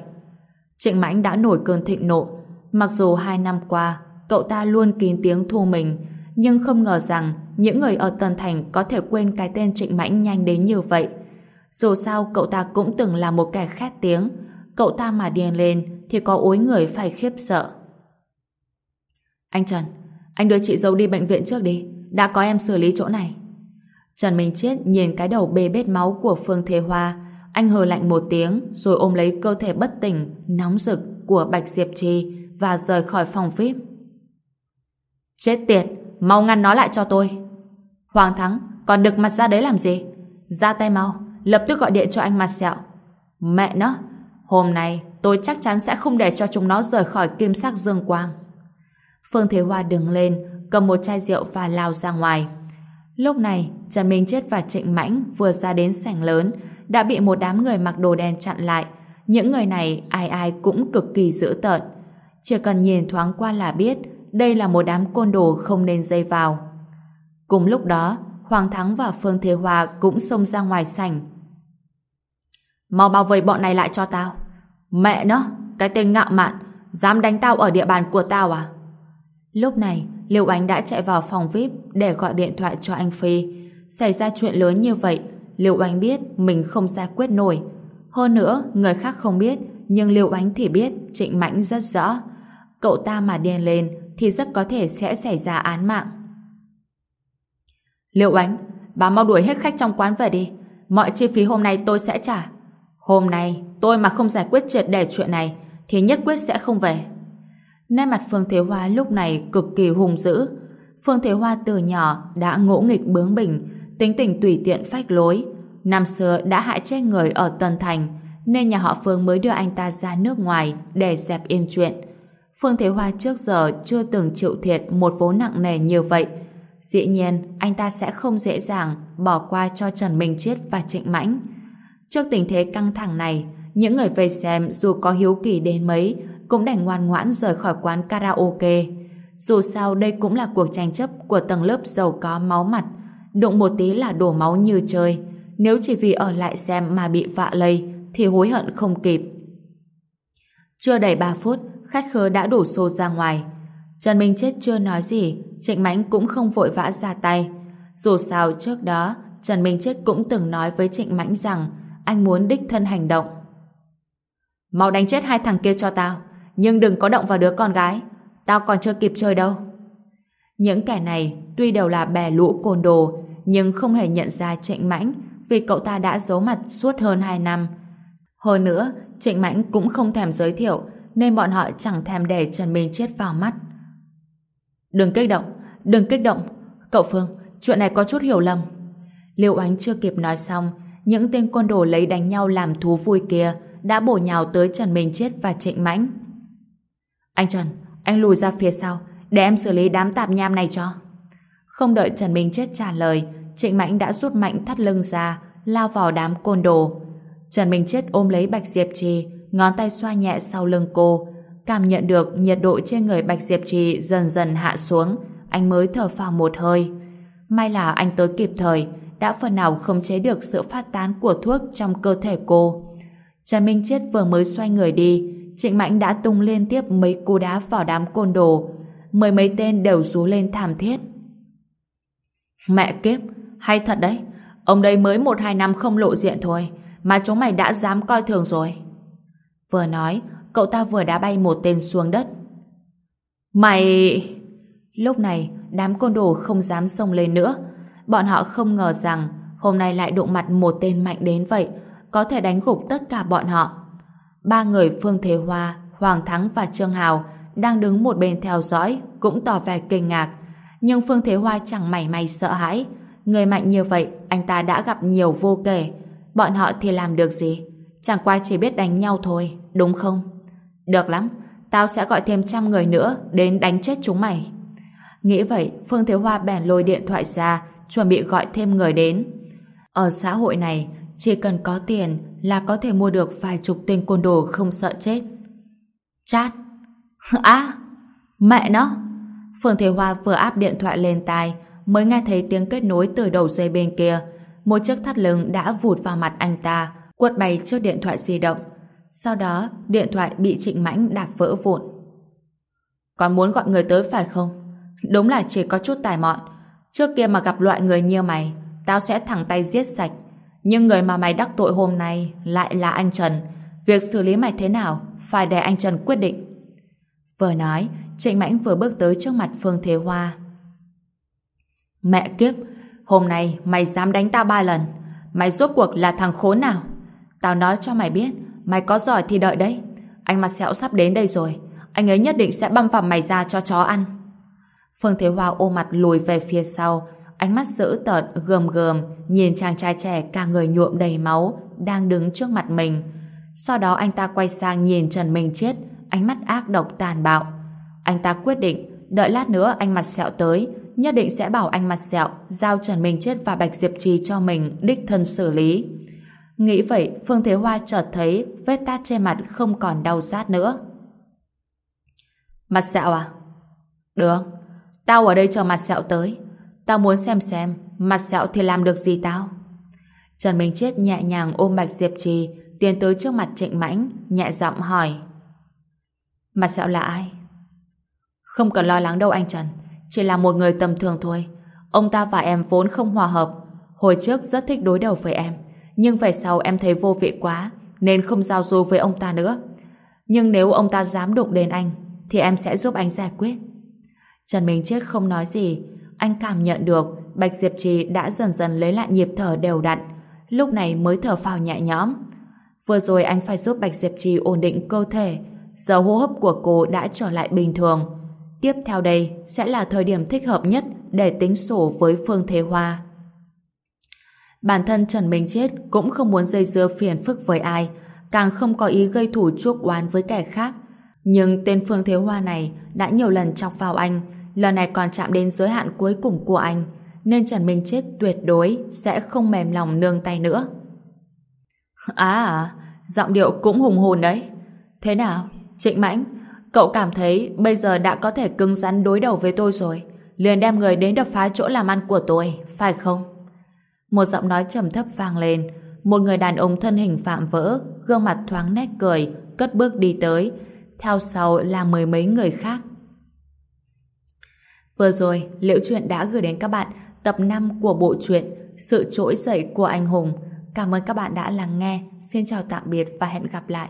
Trịnh Mãnh đã nổi cơn thịnh nộ, mặc dù hai năm qua, cậu ta luôn kín tiếng thu mình, nhưng không ngờ rằng những người ở Tân Thành có thể quên cái tên Trịnh Mãnh nhanh đến như vậy. Dù sao cậu ta cũng từng là một kẻ khét tiếng, cậu ta mà điên lên thì có ối người phải khiếp sợ. Anh Trần, anh đưa chị dâu đi bệnh viện trước đi, đã có em xử lý chỗ này. Trần Minh Chết nhìn cái đầu bê bết máu của Phương Thế Hoa, anh hờ lạnh một tiếng rồi ôm lấy cơ thể bất tỉnh, nóng rực của Bạch Diệp Trì và rời khỏi phòng VIP. Chết tiệt, mau ngăn nó lại cho tôi. Hoàng Thắng, còn đực mặt ra đấy làm gì? Ra tay mau, lập tức gọi điện cho anh mặt sẹo. Mẹ nó, hôm nay tôi chắc chắn sẽ không để cho chúng nó rời khỏi kim sắc dương quang. Phương Thế Hoa đứng lên, cầm một chai rượu và lao ra ngoài. Lúc này, Trần Minh Chết và Trịnh Mãnh vừa ra đến sảnh lớn, đã bị một đám người mặc đồ đen chặn lại. Những người này ai ai cũng cực kỳ dữ tợn. Chỉ cần nhìn thoáng qua là biết đây là một đám côn đồ không nên dây vào. Cùng lúc đó, Hoàng Thắng và Phương Thế Hòa cũng xông ra ngoài sảnh. Mau bao vây bọn này lại cho tao. Mẹ nó, cái tên ngạo mạn, dám đánh tao ở địa bàn của tao à? Lúc này, Liêu Ánh đã chạy vào phòng VIP để gọi điện thoại cho anh Phi. Xảy ra chuyện lớn như vậy, Liêu Ánh biết mình không giải quyết nổi. Hơn nữa, người khác không biết, nhưng Liêu Ánh thì biết Trịnh Mãnh rất rõ. Cậu ta mà điên lên thì rất có thể sẽ xảy ra án mạng. Liệu Ánh, bà mau đuổi hết khách trong quán về đi. Mọi chi phí hôm nay tôi sẽ trả. Hôm nay tôi mà không giải quyết triệt để chuyện này thì nhất quyết sẽ không về. Nét mặt Phương Thế Hoa lúc này cực kỳ hùng dữ. Phương Thế Hoa từ nhỏ đã ngỗ nghịch bướng bỉnh, tính tình tùy tiện phách lối. Năm xưa đã hại chết người ở Tân Thành, nên nhà họ Phương mới đưa anh ta ra nước ngoài để dẹp yên chuyện. Phương Thế Hoa trước giờ chưa từng chịu thiệt một vố nặng nề như vậy. Dĩ nhiên, anh ta sẽ không dễ dàng bỏ qua cho Trần Minh Chiết và Trịnh Mãnh. Trước tình thế căng thẳng này, những người về xem dù có hiếu kỳ đến mấy cũng đành ngoan ngoãn rời khỏi quán karaoke. Dù sao đây cũng là cuộc tranh chấp của tầng lớp giàu có máu mặt, đụng một tí là đổ máu như chơi. Nếu chỉ vì ở lại xem mà bị vạ lây thì hối hận không kịp. Chưa đầy 3 phút, khách khứa đã đổ xô ra ngoài. Trần Minh Chết chưa nói gì, Trịnh Mãnh cũng không vội vã ra tay. Dù sao trước đó, Trần Minh Chết cũng từng nói với Trịnh Mãnh rằng anh muốn đích thân hành động. Mau đánh chết hai thằng kia cho tao, nhưng đừng có động vào đứa con gái. Tao còn chưa kịp chơi đâu. Những kẻ này tuy đều là bè lũ côn đồ, nhưng không hề nhận ra Trịnh Mãnh vì cậu ta đã giấu mặt suốt hơn 2 năm. Hơn nữa, Trịnh Mãnh cũng không thèm giới thiệu, nên bọn họ chẳng thèm để Trần Minh chết vào mắt. Đừng kích động, đừng kích động. Cậu Phương, chuyện này có chút hiểu lầm. Liêu Ánh chưa kịp nói xong, những tên côn đồ lấy đánh nhau làm thú vui kia đã bổ nhào tới Trần Minh Chết và Trịnh Mãnh. Anh Trần, anh lùi ra phía sau, để em xử lý đám tạp nham này cho. Không đợi Trần Minh Chết trả lời, Trịnh Mãnh đã rút mạnh thắt lưng ra, lao vào đám côn đồ. Trần Minh Chết ôm lấy Bạch Diệp Trì, ngón tay xoa nhẹ sau lưng cô, cảm nhận được nhiệt độ trên người Bạch Diệp Trì dần dần hạ xuống, anh mới thở phào một hơi. May là anh tới kịp thời, đã phần nào khống chế được sự phát tán của thuốc trong cơ thể cô. Trần Minh Chết vừa mới xoay người đi, Trịnh Mãnh đã tung liên tiếp mấy cú đá vào đám côn đồ. Mười mấy tên đều rú lên thảm thiết. Mẹ kiếp, hay thật đấy. Ông đây mới một hai năm không lộ diện thôi, mà chúng mày đã dám coi thường rồi. Vừa nói, cậu ta vừa đá bay một tên xuống đất. Mày... Lúc này, đám côn đồ không dám xông lên nữa. Bọn họ không ngờ rằng hôm nay lại đụng mặt một tên mạnh đến vậy, có thể đánh gục tất cả bọn họ. Ba người Phương Thế Hoa, Hoàng Thắng và Trương Hào đang đứng một bên theo dõi, cũng tỏ vẻ kinh ngạc. Nhưng Phương Thế Hoa chẳng mảy may sợ hãi. Người mạnh như vậy, anh ta đã gặp nhiều vô kể. Bọn họ thì làm được gì? Chẳng qua chỉ biết đánh nhau thôi, đúng không? Được lắm, tao sẽ gọi thêm trăm người nữa đến đánh chết chúng mày. Nghĩ vậy, Phương Thế Hoa bèn lôi điện thoại ra, chuẩn bị gọi thêm người đến. Ở xã hội này, chỉ cần có tiền là có thể mua được vài chục tên côn đồ không sợ chết. Chat. À, mẹ nó. Phương Thế Hoa vừa áp điện thoại lên tai mới nghe thấy tiếng kết nối từ đầu dây bên kia. Một chiếc thắt lưng đã vụt vào mặt anh ta, quật bay trước điện thoại di động. Sau đó, điện thoại bị Trịnh Mãnh đạp vỡ vụn. Còn muốn gọi người tới phải không? Đúng là chỉ có chút tài mọn. Trước kia mà gặp loại người như mày, tao sẽ thẳng tay giết sạch. Nhưng người mà mày đắc tội hôm nay lại là anh Trần. Việc xử lý mày thế nào phải để anh Trần quyết định. Vừa nói, Trịnh Mãnh vừa bước tới trước mặt Phương Thế Hoa. Mẹ kiếp, hôm nay mày dám đánh tao ba lần. Mày rốt cuộc là thằng khốn nào? Tao nói cho mày biết, mày có giỏi thì đợi đấy. Anh mặt sẹo sắp đến đây rồi. Anh ấy nhất định sẽ băm vằm mày ra cho chó ăn. Phương Thế Hoa ôm mặt lùi về phía sau, ánh mắt dữ tợn gườm gườm nhìn chàng trai trẻ cả người nhuộm đầy máu đang đứng trước mặt mình. Sau đó anh ta quay sang nhìn Trần Minh Chết, ánh mắt ác độc tàn bạo. Anh ta quyết định, đợi lát nữa anh mặt sẹo tới, nhất định sẽ bảo anh mặt sẹo giao Trần Minh Chết và Bạch Diệp Trì cho mình đích thân xử lý. Nghĩ vậy, Phương Thế Hoa chợt thấy vết tát trên mặt không còn đau rát nữa. Mặt sẹo à? Được, tao ở đây chờ mặt sẹo tới. Tao muốn xem xem mặt sẹo thì làm được gì tao. Trần Minh Chết nhẹ nhàng ôm Bạch Diệp Trì tiến tới trước mặt Trịnh Mãnh nhẹ giọng hỏi Mặt sẹo là ai? Không cần lo lắng đâu anh Trần chỉ là một người tầm thường thôi ông ta và em vốn không hòa hợp hồi trước rất thích đối đầu với em nhưng về sau em thấy vô vị quá, nên không giao du với ông ta nữa. Nhưng nếu ông ta dám đụng đến anh, thì em sẽ giúp anh giải quyết. Trần Minh Chết không nói gì. Anh cảm nhận được Bạch Diệp Trì đã dần dần lấy lại nhịp thở đều đặn. Lúc này mới thở phào nhẹ nhõm. Vừa rồi anh phải giúp Bạch Diệp Trì ổn định cơ thể. Giờ hô hấp của cô đã trở lại bình thường. Tiếp theo đây sẽ là thời điểm thích hợp nhất để tính sổ với Phương Thế Hoa bản thân Trần Minh Chết cũng không muốn dây dưa phiền phức với ai càng không có ý gây thủ chuốc oán với kẻ khác. Nhưng tên Phương Thế Hoa này đã nhiều lần chọc vào anh, lần này còn chạm đến giới hạn cuối cùng của anh, nên Trần Minh Chết tuyệt đối sẽ không mềm lòng nương tay nữa. À, giọng điệu cũng hùng hồn đấy. Thế nào, Trịnh Mãnh, cậu cảm thấy bây giờ đã có thể cứng rắn đối đầu với tôi rồi, liền đem người đến đập phá chỗ làm ăn của tôi, phải không? Một giọng nói trầm thấp vang lên, một người đàn ông thân hình phạm vỡ, gương mặt thoáng nét cười, cất bước đi tới, theo sau là mười mấy người khác. Vừa rồi, Liễu Chuyện đã gửi đến các bạn tập 5 của bộ truyện Sự trỗi dậy của anh hùng. Cảm ơn các bạn đã lắng nghe. Xin chào tạm biệt và hẹn gặp lại.